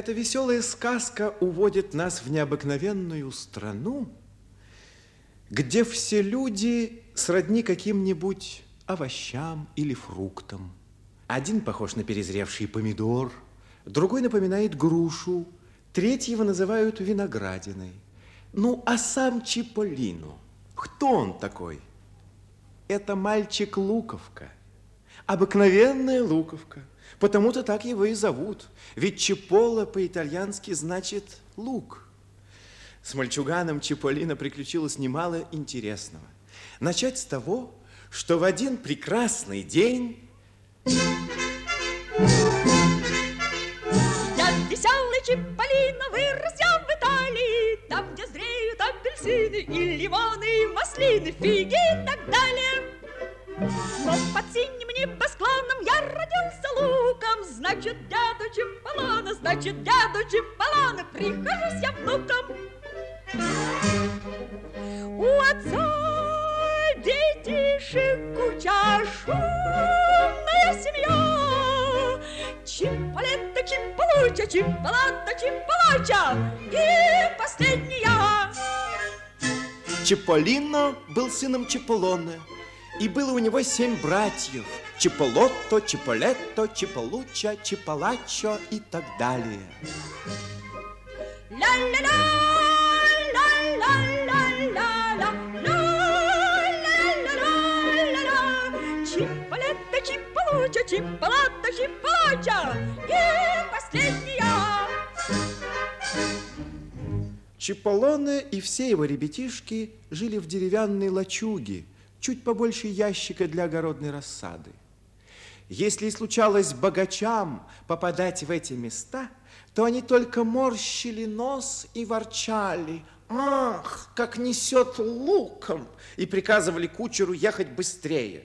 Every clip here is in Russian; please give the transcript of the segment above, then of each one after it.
Эта веселая сказка уводит нас в необыкновенную страну, где все люди сродни каким-нибудь овощам или фруктам. Один похож на перезревший помидор, другой напоминает грушу, третьего называют виноградиной. Ну, а сам Чиполлино, кто он такой? Это мальчик Луковка, обыкновенная Луковка. Потому-то так его и зовут. Ведь Чиполло по-итальянски значит лук. С мальчуганом Чиполлино приключилось немало интересного. Начать с того, что в один прекрасный день... Я веселый Чиполлино, вырос я в Италии, там, где зреют апельсины и лимоны, и маслины, фиги и так далее. Но под синим небосклоном я родился луком, Значит, дяду Чемполона, значит, дяду Чемполона, Прихожусь я внуком. У отца детишек куча шумная семья. Чимполетта, чимполуча, чимполата, чимполача и последняя. Чиполлино был сыном Чиполлоне, и было у него семь братьев. Чиполотто, Чиполетто, Чиполуча, Чиполачо и так далее. Чиполетто, Чиполуча, Чиполата, Чиполача и последняя. Чиполлоне и все его ребятишки жили в деревянной лачуге, чуть побольше ящика для огородной рассады. Если и случалось богачам попадать в эти места, то они только морщили нос и ворчали. Ах, как несет луком! И приказывали кучеру ехать быстрее.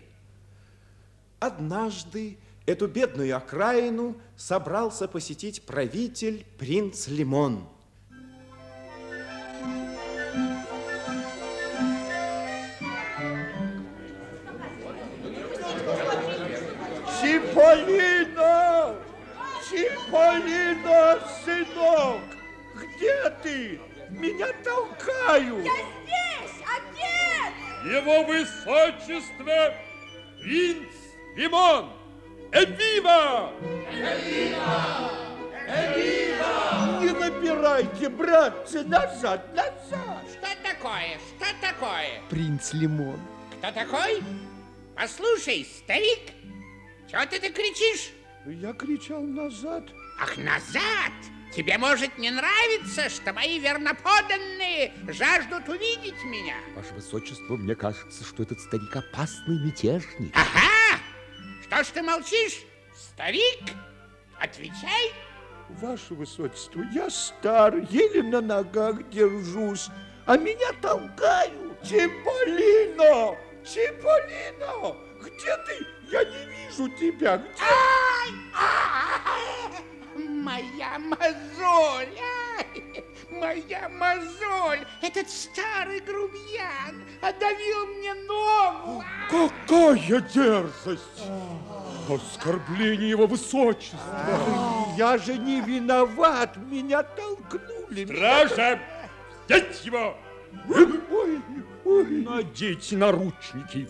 Однажды эту бедную окраину собрался посетить правитель принц Лимон. Чиполлино! Чиполлино, сынок! Где ты? Меня толкают! Здесь, отец! Его высочество принц Лимон! Эвива! Не набирайте, братцы, назад, назад! Что такое? Что такое? Принц Лимон. Кто такой? Послушай, старик, чего ты, ты кричишь? Я кричал назад. Ах, назад! Тебе может не нравиться, что мои верноподанные жаждут увидеть меня? Ваше Высочество, мне кажется, что этот старик опасный мятежник. Ага! Что ж ты молчишь, старик? Отвечай. Ваше Высочество, я стар, еле на ногах держусь, а меня толкают. Чиполлино! Чиполлино! Где ты? Я не вижу тебя. Где? Ай! Ай! Моя мозоль! Ай! Моя мозоль! Этот старый грубиян отдавил мне ногу! Какая дерзость! Оскорбление его высочества! Я же не виноват, меня толкнули. Стража! Взять его! Ой, ой, Надеть наручники!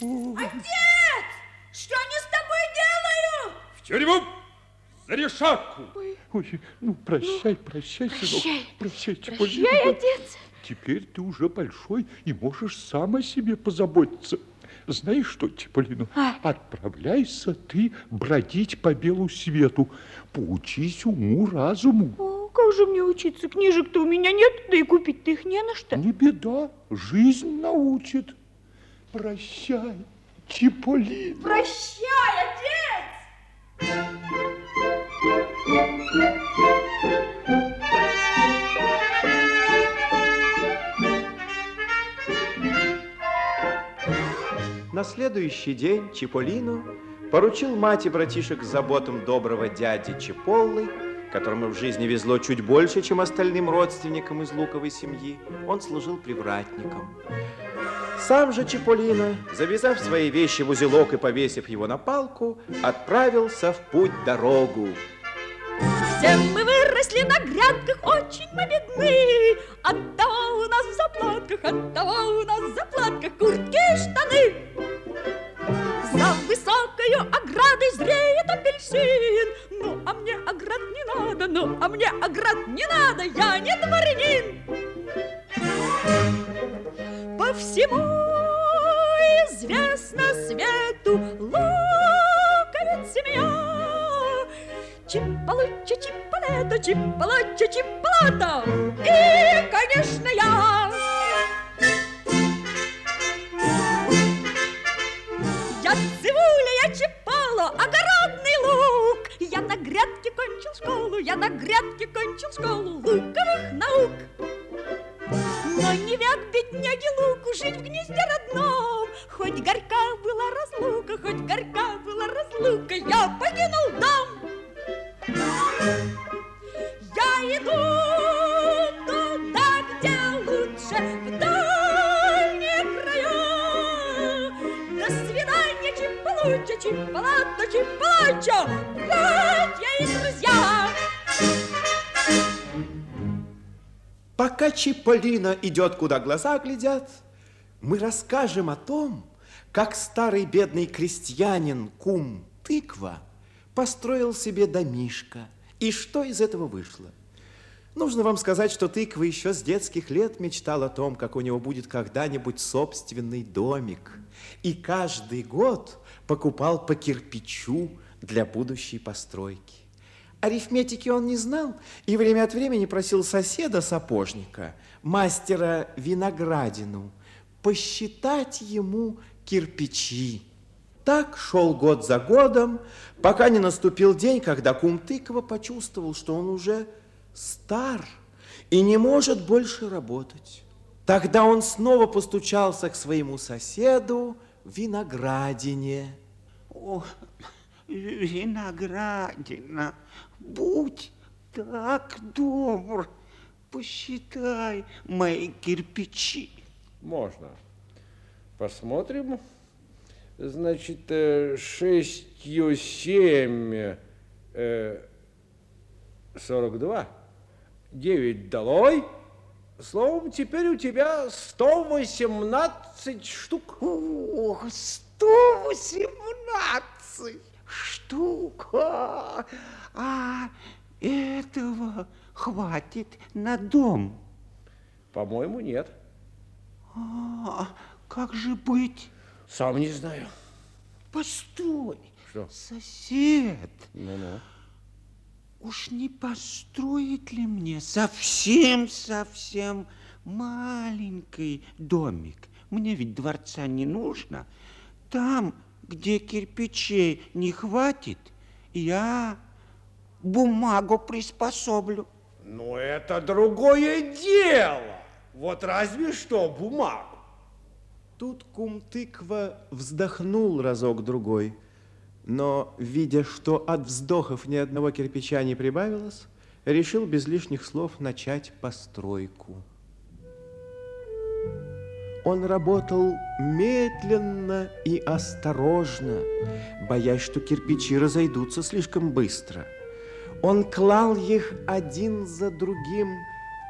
Отец! Что они с тобой делают? В тюрьму! За решетку! ой, ну прощай, прощай, сынок. Прощай. Прощай, Прощай, отец. Теперь ты уже большой и можешь сам о себе позаботиться. Знаешь что, Чиполлино, А? отправляйся ты бродить по белу свету. Поучись уму-разуму. О, как же мне учиться? Книжек-то у меня нет, да и купить-то их не на что. Не беда, жизнь научит. Прощай, Чиполлино. Прощай, отец! На следующий день Чиполлино поручил мать и братишек заботам доброго дяди Чиполлы, которому в жизни везло чуть больше, чем остальным родственникам из луковой семьи. Он служил привратником. Сам же Чиполлино, завязав свои вещи в узелок и повесив его на палку, отправился в путь-дорогу. Ой, Все мы выросли на грядках, очень мы бедны. Оттого у нас в заплатках, оттого у нас в заплатках куртки и штаны. За высокою оградой зреет апельсин. Ну, а мне оград не надо, ну, а мне оград не надо, я не дворянин. По всему известно свету луковиц семья. Чипалуча, чипалета, чипалуча, чипалата. И, конечно, я. Я цивуля, я чипала, огородный лук. Я на грядке кончил школу, я на грядке кончил школу луковых наук. Не век бедняги луку жить в гнезде родном. Хоть горька была разлука, хоть горька была разлука, я покинул дом. Я иду туда, где лучше, в дальние края. До свидания, Чиполуча, Чиполата, Чиполача, братья и друзья. Пока Чиполлино идет, куда глаза глядят, мы расскажем о том, как старый бедный крестьянин кум Тыква построил себе домишко, и что из этого вышло. Нужно вам сказать, что Тыква еще с детских лет мечтал о том, как у него будет когда-нибудь собственный домик, и каждый год покупал по кирпичу для будущей постройки. Арифметики он не знал и время от времени просил соседа-сапожника, мастера Виноградину, посчитать ему кирпичи. Так шел год за годом, пока не наступил день, когда кум Тыква почувствовал, что он уже стар и не может больше работать. Тогда он снова постучался к своему соседу Виноградине. О, Виноградина, будь так добр, посчитай мои кирпичи. Можно. Посмотрим. Значит, э, шестью семь, э, сорок два, девять долой. Словом, теперь у тебя 118 штук. Ох, 118! штука, а этого хватит на дом. По-моему, нет. А как же быть? Сам не знаю. Постой. Что? Сосед. Ну-ну. Уж не построит ли мне совсем-совсем маленький домик? Мне ведь дворца не нужно. Там где кирпичей не хватит, я бумагу приспособлю. Ну, это другое дело. Вот разве что бумагу. Тут кум Тыква вздохнул разок-другой, но, видя, что от вздохов ни одного кирпича не прибавилось, решил без лишних слов начать постройку. Он работал медленно и осторожно, боясь, что кирпичи разойдутся слишком быстро. Он клал их один за другим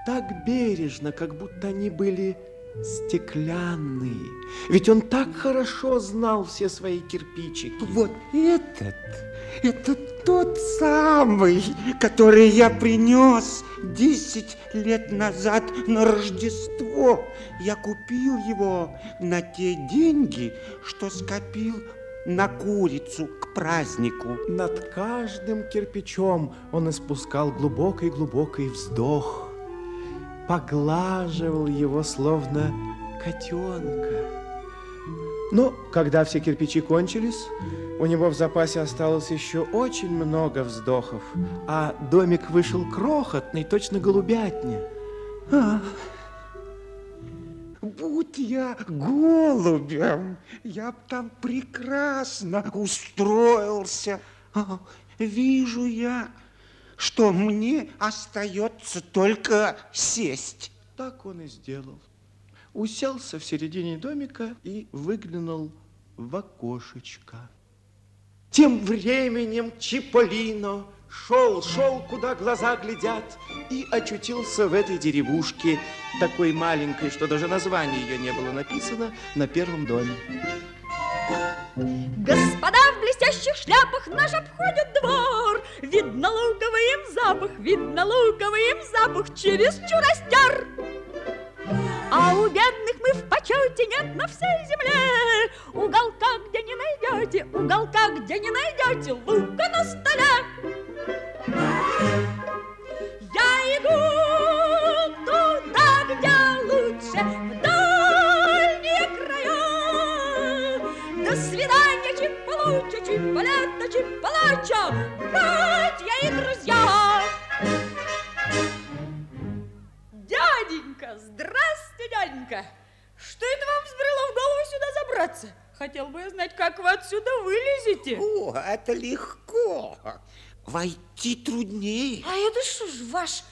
так бережно, как будто они были стеклянные. Ведь он так хорошо знал все свои кирпичики. Вот этот, это тот самый, который я принес 10 лет назад на Рождество. Я купил его на те деньги, что скопил на курицу к празднику. Над каждым кирпичом он испускал глубокий-глубокий вздох, поглаживал его словно котенка. Но когда все кирпичи кончились, у него в запасе осталось еще очень много вздохов, а домик вышел крохотный, точно голубятня. А, будь я голубем, я б там прекрасно устроился. А, вижу я, что мне остается только сесть. Так он и сделал. Уселся в середине домика и выглянул в окошечко. Тем временем Чиполлино шел, шел, куда глаза глядят, и очутился в этой деревушке, такой маленькой, что даже название ее не было написано на первом доме. Господа в блестящих шляпах наш обходят двор. Видно луковый им запах, видно луковый им запах, чересчур растер. А у бедных мы в почете нет на всей земле. Уголка, где не найдете, уголка, где не найдете Лука на столе. Я иду туда, где лучше В дальние края До свидания, Чиполуча, Чиполета, Чиполача Братья и друзья. Дяденька, здрасте, дяденька. Что это вам взбрело в голову сюда забраться? Хотел бы я знать, как вы отсюда вылезете. О, это легко. Войти труднее. А это что ж, ваш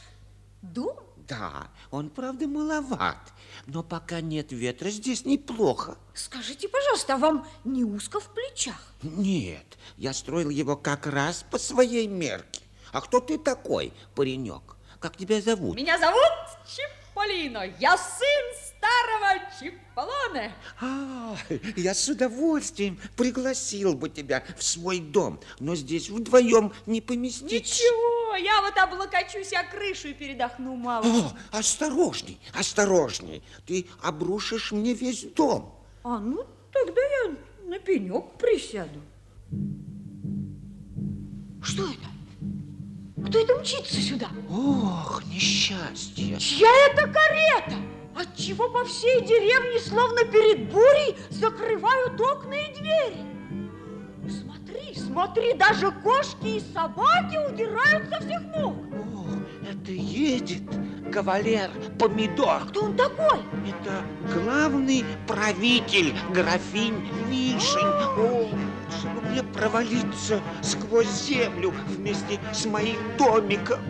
дом? Да, он, правда, маловат. Но пока нет ветра, здесь неплохо. Скажите, пожалуйста, а вам не узко в плечах? Нет, я строил его как раз по своей мерке. А кто ты такой, паренек? Как тебя зовут? Меня зовут Чиполлино. Я сын старого Чиполлоне. А, я с удовольствием пригласил бы тебя в свой дом, но здесь вдвоем не поместиться. Ничего, я вот облокочусь о крышу и передохну мало. О, осторожней, осторожней. Ты обрушишь мне весь дом. А ну, тогда я на пенек присяду. Что это? Кто это мчится сюда? Ох, несчастье. Чья это карета? Отчего по всей деревне, словно перед бурей, закрывают окна и двери? Смотри, смотри, даже кошки и собаки удирают со всех ног. О, это едет кавалер Помидор. Кто он такой? Это главный правитель, графинь Вишень. О, чтобы мне провалиться сквозь землю вместе с моим домиком.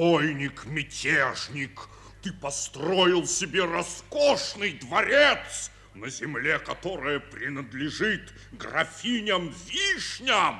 Разбойник, мятежник, ты построил себе роскошный дворец на земле, которая принадлежит графиням-вишням.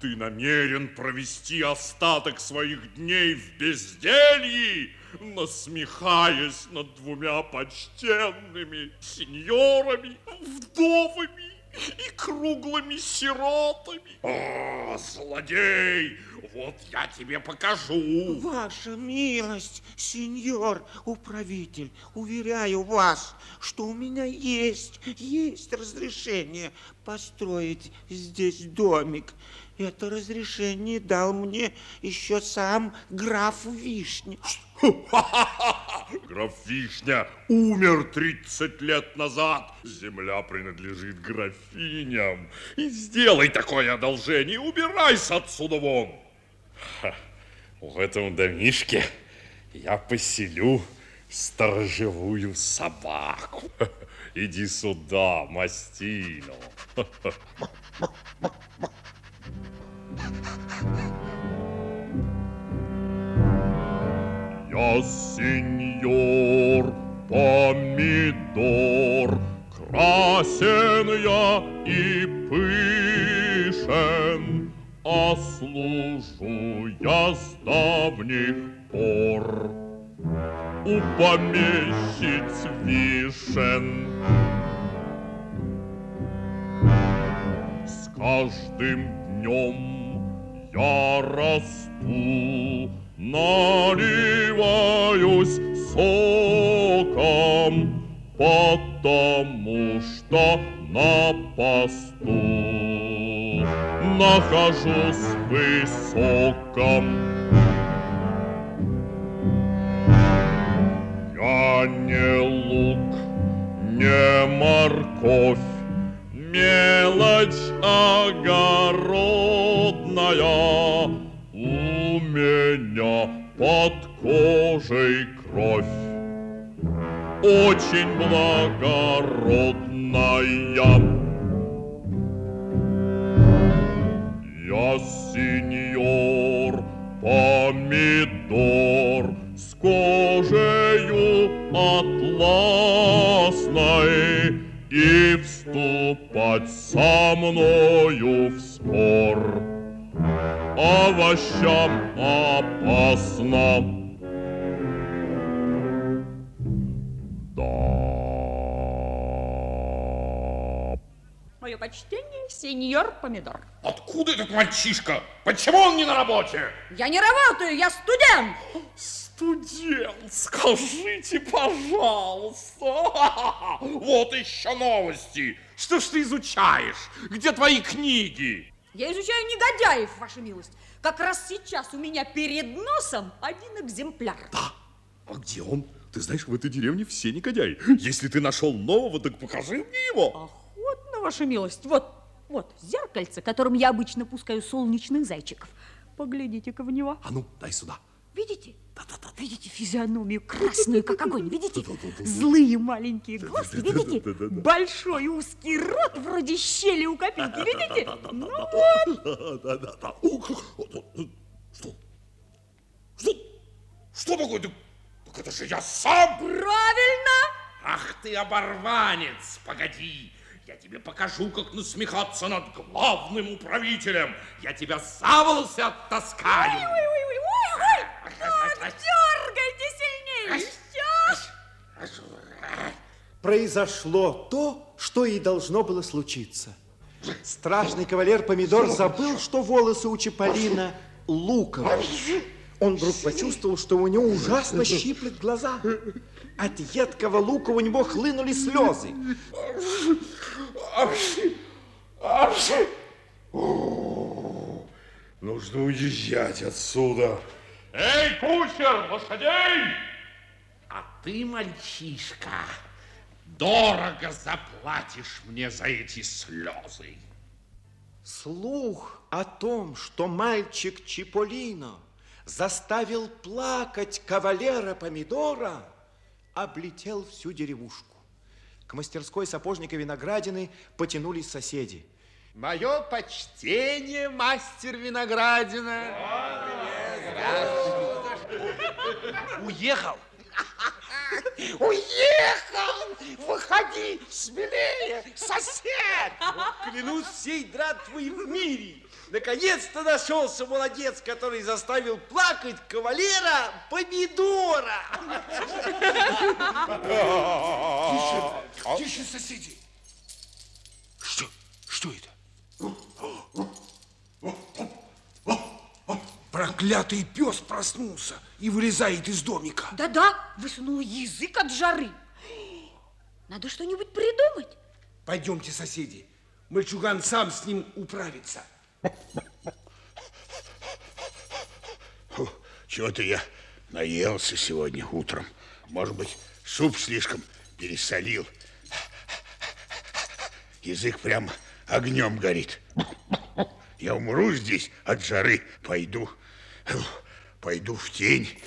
Ты намерен провести остаток своих дней в безделье, насмехаясь над двумя почтенными сеньорами, вдовами и круглыми сиротами. О, злодей, вот я тебе покажу. Ваша милость, сеньор управитель, уверяю вас, что у меня есть, есть разрешение построить здесь домик. Это разрешение дал мне еще сам граф Вишня. Граф Вишня умер 30 лет назад. Земля принадлежит графиням. И сделай такое одолжение, убирайся отсюда вон. Ха, В этом домишке я поселю сторожевую собаку. Иди сюда, Мастино. Я сеньор помидор, красен я и пышен, а служу я с давних пор у помещиц вишен. С каждым днем я расту, наливаюсь потому что на посту нахожусь высоком. Я не лук, не морковь, мелочь огородная, умею меня под кожей. Очень благородная. Я сеньор помидор с кожею атласной и вступать со мною в спор овощам опасно. Мое почтение, сеньор Помидор. Откуда этот мальчишка? Почему он не на работе? Я не работаю, я студент. Студент, скажите, пожалуйста. Вот еще новости. Что ж ты изучаешь? Где твои книги? Я изучаю негодяев, ваша милость. Как раз сейчас у меня перед носом один экземпляр. А где он? Ты знаешь, в этой деревне все негодяи. Если ты нашел нового, так покажи мне его. Охотно, ваша милость. Вот, вот, зеркальце, которым я обычно пускаю солнечных зайчиков. Поглядите-ка в него. А ну, дай сюда. Видите? Видите физиономию красную, как огонь? Видите? Злые маленькие глазки, видите? Большой узкий рот, вроде щели у копейки, видите? Ну вот. Да, да, да. Ух, Что? Что? Что такое? Так, так это же я сам! Правильно! Ах ты, оборванец! Погоди! Я тебе покажу, как насмехаться над главным управителем. Я тебя за волосы оттаскаю. Ой, ой, ой, ой, ой! Так, дергайте сильнее! Еще! Произошло то, что и должно было случиться. Страшный кавалер Помидор забыл, что волосы у Чиполлино луковые. Он вдруг почувствовал, что у него ужасно щиплет глаза. От едкого лука у него хлынули слезы. Нужно уезжать отсюда. Эй, кучер, лошадей! А ты, мальчишка, дорого заплатишь мне за эти слезы. Слух о том, что мальчик Чиполлино заставил плакать кавалера Помидора, облетел всю деревушку. К мастерской сапожника Виноградины потянулись соседи. Мое почтение, мастер Виноградина. Уехал. Уехал! Выходи смелее, сосед! Клянусь всей дратвой в мире. Наконец-то нашелся молодец, который заставил плакать кавалера Помидора. Тише, соседи. Что? Что это? Проклятый пес проснулся и вылезает из домика. Да-да, высунул язык от жары. Надо что-нибудь придумать. Пойдемте, соседи. Мальчуган сам с ним управится. Чего-то я наелся сегодня утром. Может быть, суп слишком пересолил. Язык прям огнем горит. Я умру здесь от жары. Пойду, пойду в тень.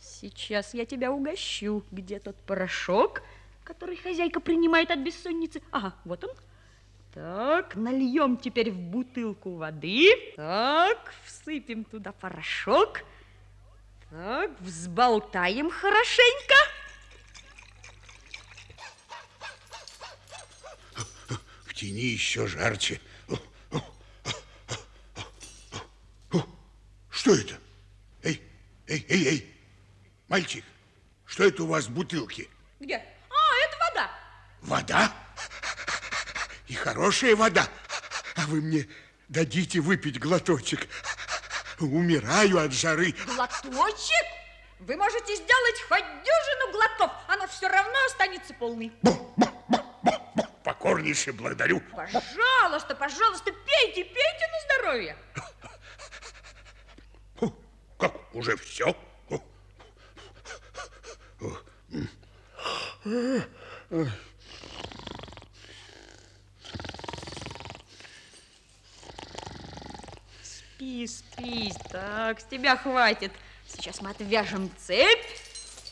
Сейчас я тебя угощу. Где тот порошок, который хозяйка принимает от бессонницы? Ага, вот он. Так, нальем теперь в бутылку воды. Так, всыпем туда порошок. Так, взболтаем хорошенько. В тени еще жарче. Что это? Эй, эй, эй, эй, мальчик, что это у вас в бутылке? Где? Вода. И хорошая вода. А вы мне дадите выпить глоточек? Умираю от жары. Глоточек? Вы можете сделать хоть дюжину глотков, она все равно останется полной. Покорнейше благодарю. Пожалуйста, пожалуйста, пейте, пейте на здоровье. Как, уже все? Спи, спи. Так, с тебя хватит. Сейчас мы отвяжем цепь.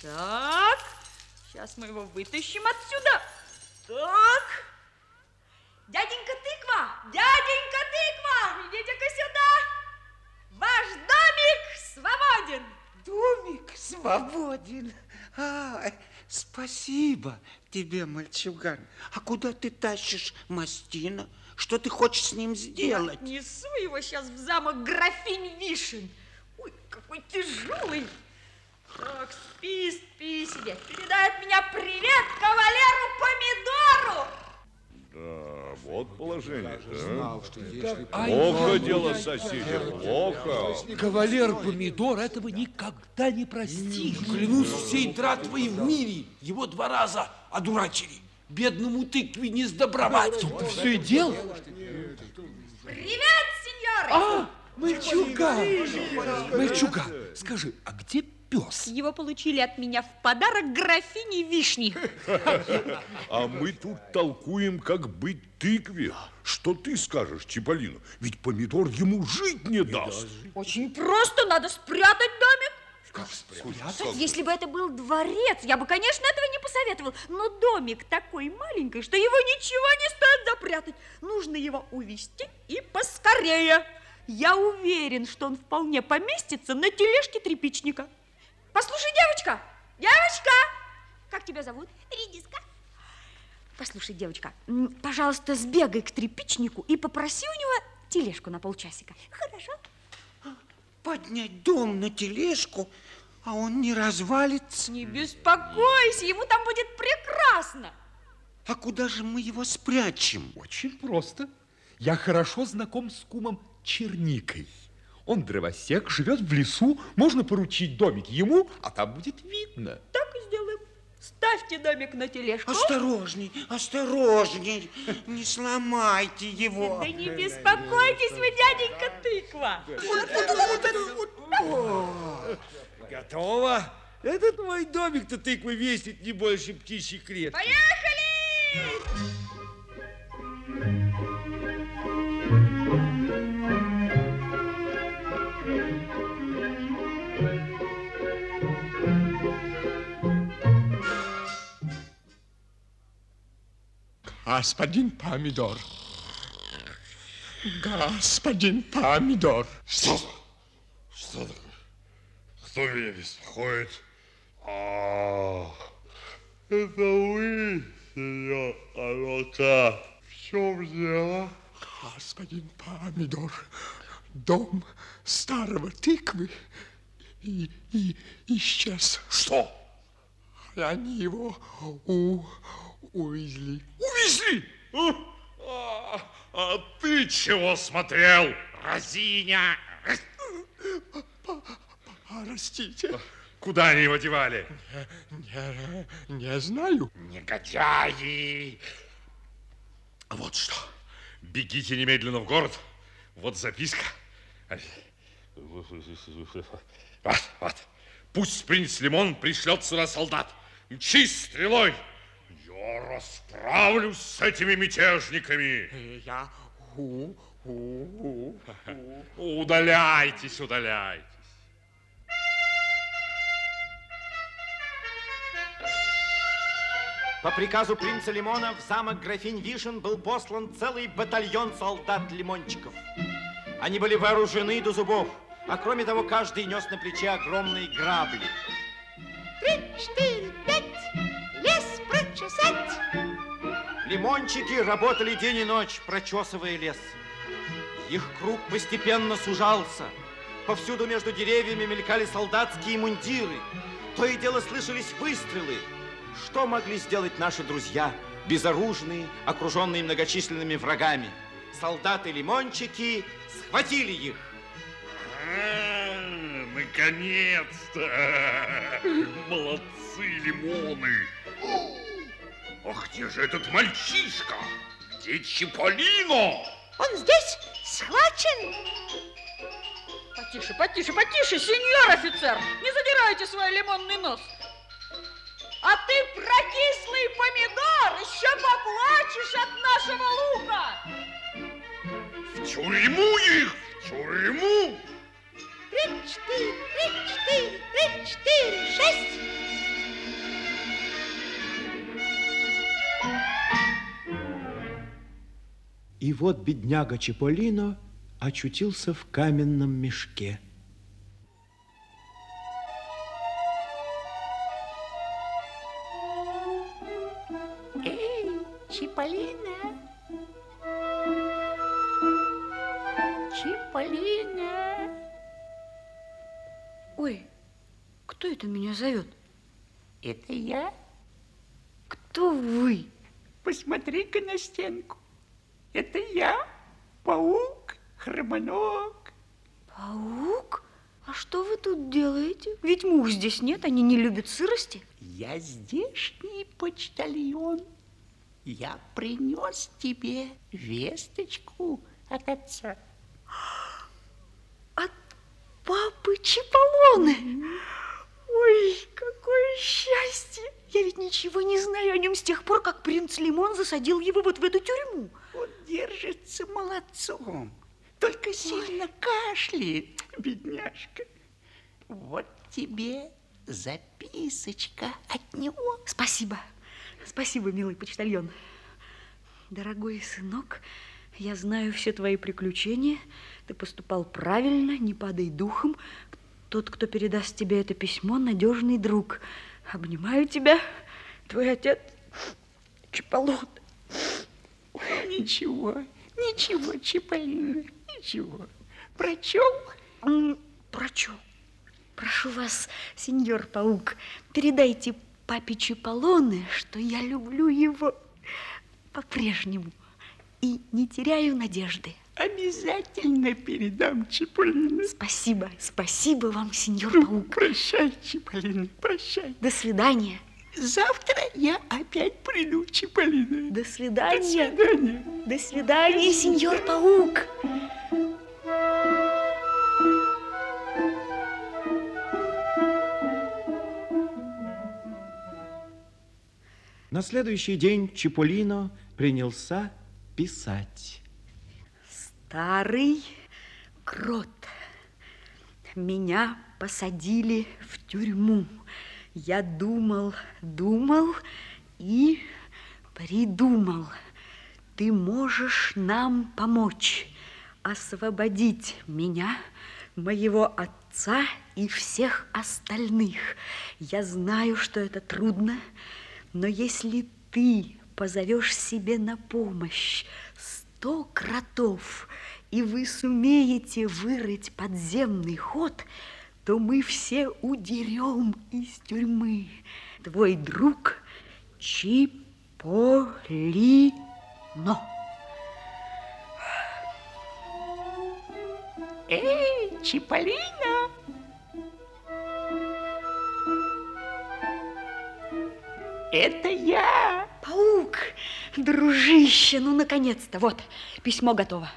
Так, сейчас мы его вытащим отсюда. Так. Дяденька тыква, дяденька тыква, идите-ка сюда. Ваш домик свободен. Домик свободен. А, спасибо тебе, мальчуган. А куда ты тащишь Мастина? Что ты хочешь с ним сделать? Несу его сейчас в замок графинь Вишен. Ой, какой тяжелый. Так, спи, спи себе. Передай от меня привет кавалеру Помидору. Да, вот положение. Да? Плохо дело соседи, плохо. Кавалер Помидор этого никогда не простит. Клянусь всей дратвой в мире, его два раза одурачили. Бедному тыкве не сдобровать. Все и дело. Привет, сеньоры. А, мальчуган. Мальчуган, скажи, а где пес? Его получили от меня в подарок графини Вишни. А мы тут толкуем, как быть тыкве. Что ты скажешь, Чиполлино? Ведь помидор ему жить не даст. Очень просто, надо спрятать домик. Как спрятать? Если бы это был дворец, я бы, конечно, этого не посоветовал. Но домик такой маленький, что его ничего не стоит запрятать. Нужно его увезти и поскорее. Я уверен, что он вполне поместится на тележке тряпичника. Послушай, девочка, девочка, как тебя зовут? Редиска. Послушай, девочка, пожалуйста, сбегай к тряпичнику и попроси у него тележку на полчасика. Хорошо? Поднять дом на тележку, а он не развалится. Не беспокойся, ему там будет прекрасно. А куда же мы его спрячем? Очень просто. Я хорошо знаком с кумом Черникой. Он дровосек, живет в лесу, можно поручить домик ему, а там будет видно. Так и сделаем. Ставьте домик на тележку. Осторожней, осторожней, не сломайте его. Да не беспокойтесь вы, дяденька тыква. Готово. Этот мой домик-то тыквы весит не больше птичьей клетки. Поехали! Господин Помидор. Господин Помидор. Что? Что такое? Кто меня беспокоит? А, это вы, сеньор Алока. В чем дело? Господин Помидор. Дом старого тыквы и, и исчез. Что? Они его у, увезли. Увезли? А, а ты чего смотрел, разиня? Простите, Куда они его девали? не, не знаю. Негодяи! Вот что. Бегите немедленно в город. Вот записка. Вот, вот. Пусть принц Лимон пришлет сюда солдат. Мчись стрелой. Я расправлюсь с этими мятежниками. Я у, у, у. Удаляйтесь, удаляйтесь. По приказу принца Лимона в замок графинь Вишен был послан целый батальон солдат-лимончиков. Они были вооружены до зубов, а кроме того, каждый нес на плече огромные грабли. Три, четыре, прочесать. Лимончики работали день и ночь, прочесывая лес. Их круг постепенно сужался. Повсюду между деревьями мелькали солдатские мундиры. То и дело слышались выстрелы. Что могли сделать наши друзья, безоружные, окруженные многочисленными врагами? Солдаты-лимончики схватили их. А, Наконец-то! Молодцы, лимоны! Ах, где же этот мальчишка? Где Чиполлино? Он здесь схвачен. Потише, потише, потише, сеньор офицер. Не задирайте свой лимонный нос. А ты, прокислый помидор, еще поплачешь от нашего лука. В тюрьму их! В тюрьму? Три-четыре, три-четыре, три-четыре, шесть. И вот бедняга Чиполлино очутился в каменном мешке. Эй, Чиполлино! Чиполлино! Ой, кто это меня зовет? Это я? Кто вы? Посмотри-ка на стенку. Это я, паук, хромоног. Паук? А что вы тут делаете? Ведь мух здесь нет, они не любят сырости. Я здешний почтальон. Я принес тебе весточку от отца. От папы Чиполлоны. Ой, какое счастье! Я ведь ничего не знаю о нем с тех пор, как принц Лимон засадил его вот в эту тюрьму. Держится молодцом. Только сильно кашляет, бедняжка. Вот тебе записочка от него. Спасибо. Спасибо, милый почтальон. Дорогой сынок, я знаю все твои приключения. Ты поступал правильно, не падай духом. Тот, кто передаст тебе это письмо, надежный друг. Обнимаю тебя, твой отец Чиполлон. Ничего, ничего, Чиполлино, ничего. Прочел? Прочел. Прошу вас, сеньор Паук, передайте папе Чиполлоне, что я люблю его по-прежнему и не теряю надежды. Обязательно передам Чиполлино. Спасибо, спасибо вам, сеньор Ну, Паук. Прощай, Чиполлино, прощай. До свидания. Завтра я опять приду, Чиполлино. До До свидания. свидания. До свидания, сеньор Паук. На следующий день Чиполлино принялся писать. Старый крот. Меня посадили в тюрьму. Я думал, думал и придумал. Ты можешь нам помочь освободить меня, моего отца и всех остальных. Я знаю, что это трудно, но если ты позовешь себе на помощь сто кротов, и вы сумеете вырыть подземный ход, то мы все удерем из тюрьмы. Твой друг Чиполлино. Эй, Чиполлино! Это я. Паук, дружище, ну, наконец-то, вот, письмо готово.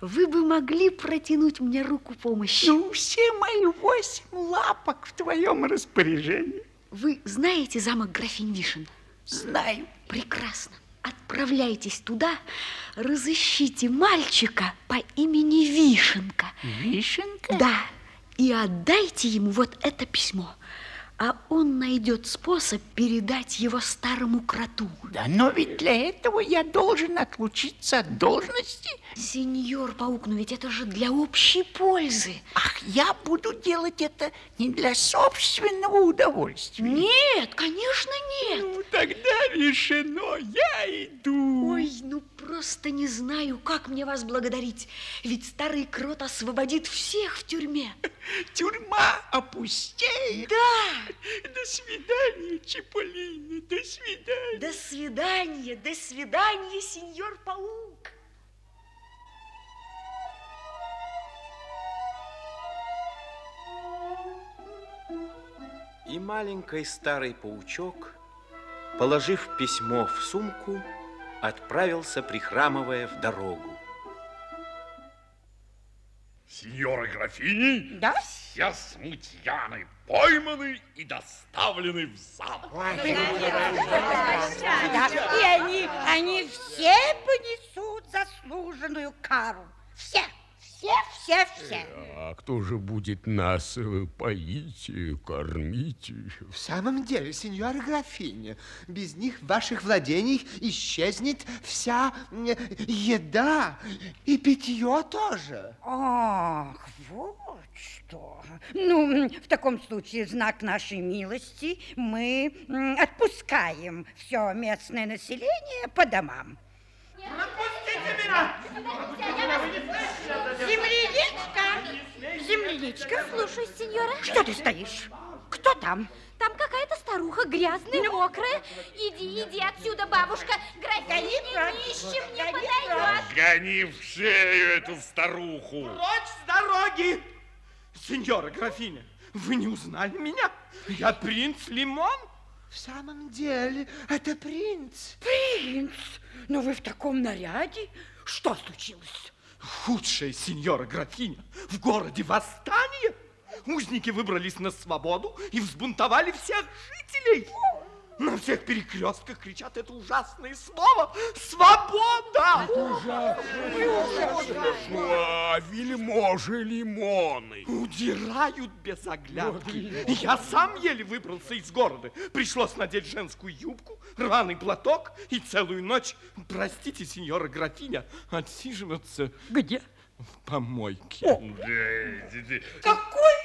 Вы бы могли протянуть мне руку помощи. Ну, все мои восемь лапок в твоем распоряжении. Вы знаете замок графинь Вишен? Знаю. Прекрасно. Отправляйтесь туда, разыщите мальчика по имени Вишенка. Вишенка? Да, и отдайте ему вот это письмо. А он найдет способ передать его старому кроту. Да, но ведь для этого я должен отлучиться от должности. Сеньор Паук, но ведь это же для общей пользы. Ах, я буду делать это не для собственного удовольствия. Нет, конечно нет. Ну, тогда решено, я иду. Ой, ну просто не знаю, как мне вас благодарить. Ведь старый крот освободит всех в тюрьме. Тюрьма опустеет. Да, До свидания, Чиполлино, до свидания. до свидания, до свидания, сеньор Паук. И маленький старый паучок, положив письмо в сумку, отправился, прихрамывая в дорогу. Сеньора графини, Да? все смутьяны пойманы и доставлены в замок. Да, и они, они все понесут заслуженную кару. Все, Все, все, все. А кто же будет нас э, поить, и кормить? В самом деле, сеньора графиня, без них в ваших владениях исчезнет вся еда и питье тоже. Ах, вот что. Ну, в таком случае, в знак нашей милости, мы отпускаем все местное население по домам. Земляничка! Земляничка! Слушай, сеньора. Что ты стоишь? Кто там? Там какая-то старуха грязная, мокрая. Иди, иди отсюда, бабушка. Графиня нищим не подает. Гони в шею эту старуху. Прочь с дороги! Сеньора графиня, вы не узнали меня? Я принц Лимон. В самом деле, это принц. Принц! Но вы в таком наряде? Что случилось? Худшая сеньора графиня. В городе восстание. Узники выбрались на свободу и взбунтовали всех жителей. На всех перекрестках кричат это ужасное слово «Свобода!» А, вельможи лимоны. Удирают без оглядки. Я сам еле выбрался из города. Пришлось надеть женскую юбку, рваный платок и целую ночь, простите, сеньора графиня, отсиживаться Где? в помойке. Какой!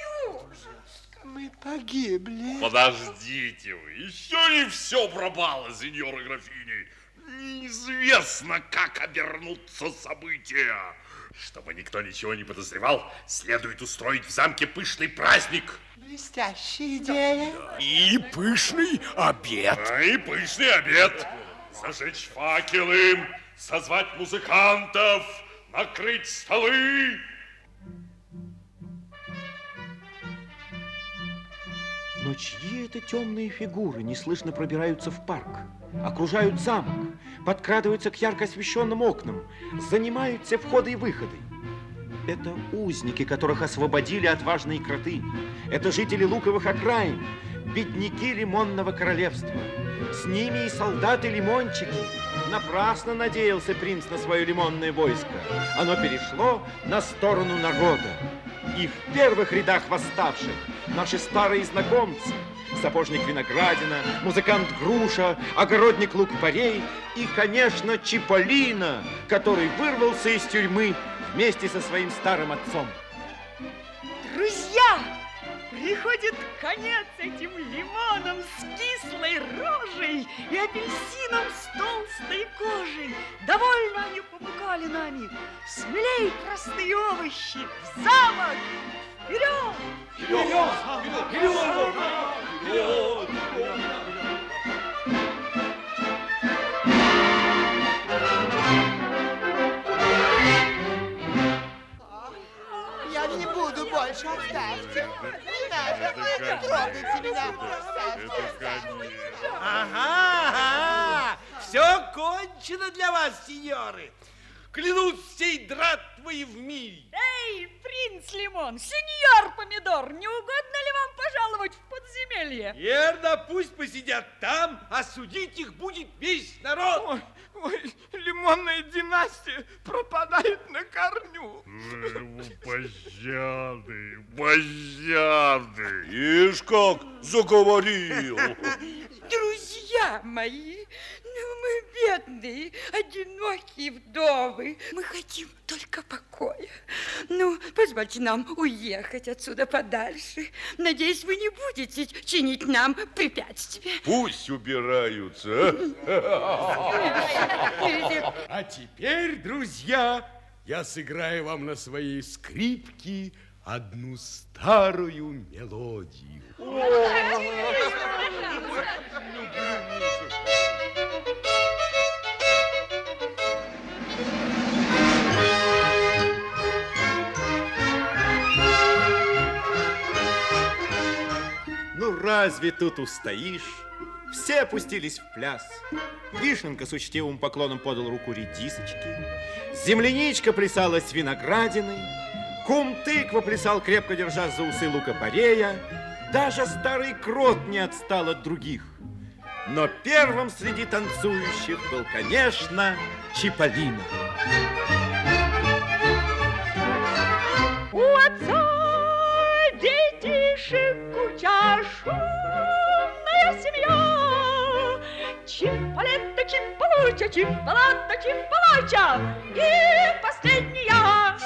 Мы погибли. Подождите вы, еще не все пропало, сеньора графини. Неизвестно, как обернутся события. Чтобы никто ничего не подозревал, следует устроить в замке пышный праздник. Блестящая идея. И пышный обед. А и пышный обед. Зажечь факелы, созвать музыкантов, накрыть столы. Но чьи это темные фигуры неслышно пробираются в парк, окружают замок, подкрадываются к ярко освещенным окнам, занимают все входы и выходы? Это узники, которых освободили отважные кроты. Это жители луковых окраин, бедняки лимонного королевства. С ними и солдаты-лимончики. Напрасно надеялся принц на свое лимонное войско. Оно перешло на сторону народа. И в первых рядах восставших наши старые знакомцы. Сапожник Виноградина, музыкант Груша, огородник Лук-Порей и, конечно, Чиполлино, который вырвался из тюрьмы вместе со своим старым отцом. Друзья, приходит конец этим лимонам с кислой рожей и апельсином с толстой кожей. Довольно они помыкали нами. Смелей, простые овощи, в замок! Вперед! Я не буду больше, оставьте. Не надо, не трогайте меня. Ага, ага, все кончено для вас, сеньоры. Клянусь всей дратвой в мире. Эй, принц Лимон, сеньор Помидор, не угодно ли вам пожаловать в подземелье? Верно, пусть посидят там, а судить их будет весь народ. Ой, ой, лимонная династия пропадает на корню. Пощады, пощады. Ишь как заговорил. Друзья мои, мы бедные, одинокие вдовы. Мы хотим только покоя. Ну, позвольте нам уехать отсюда подальше. Надеюсь, вы не будете чинить нам препятствия. Пусть убираются. а? А теперь, друзья, я сыграю вам на своей скрипке одну старую мелодию. Ну разве тут устоишь? Все опустились в пляс. Вишенка с учтивым поклоном подал руку редисочки. Земляничка плясала с виноградиной. Кум тыква плясал, крепко держа за усы лука-порея. Даже старый крот не отстал от других. Но первым среди танцующих был, конечно, Чиполлино вся шумная семья. Чипполетта, Чипполуча, Чипполатта, Чипполача и последняя.